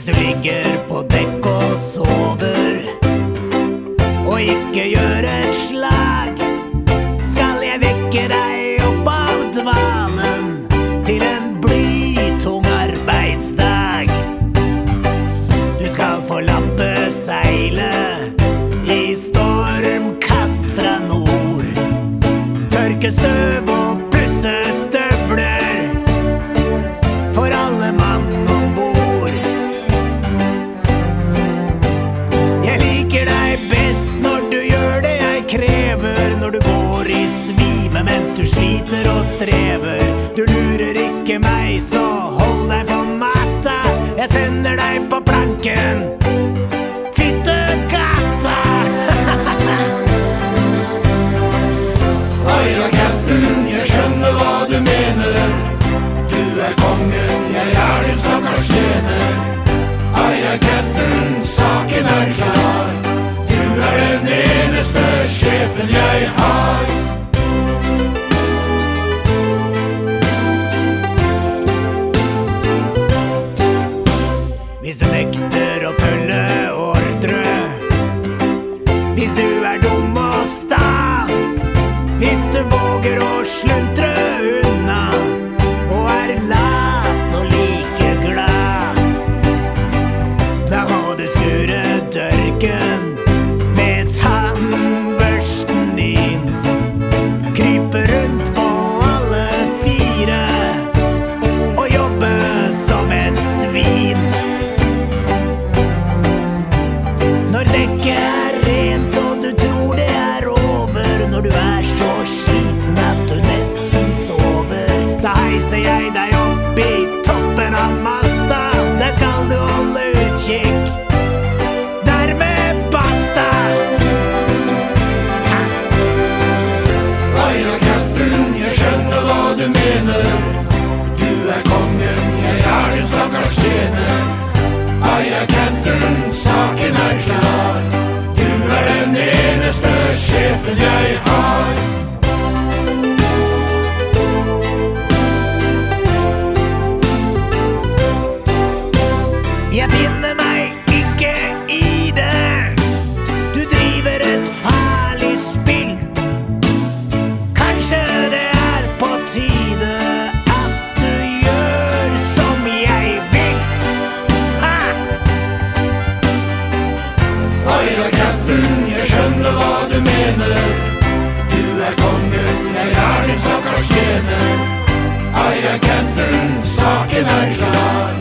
ligger på dekk og sover og ikke gjør et slag, skal jeg vekke deg i svime mens du sliter og strever. Du lurer ikke meg, så hold deg på matta. Jeg sender deg på planken. Fyttekatta! Heia cap'n, jeg skjønner hva du mener. Du er kongen, jeg er din stakkars tjener. Heia cap'n, saken er klar. Du er den eneste sjefen jeg har. Våger å sluntre unna og er lat og like glad. Da må du skure dørken med tannbørsten din. Krype rundt på alle fire og jobbe som et svin. Når dekket er rent du mener. Du er kongen, jeg er din stakkars tjener. Heia cap'n, saken er klar. Du er den eneste sjefen jeg har. Heia jeg skjønner hva du mener. Du er kongen, jeg er din stakkars tjener. Heia cap'n, saken er klar.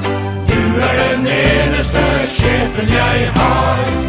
Du er den eneste sjefen jeg har.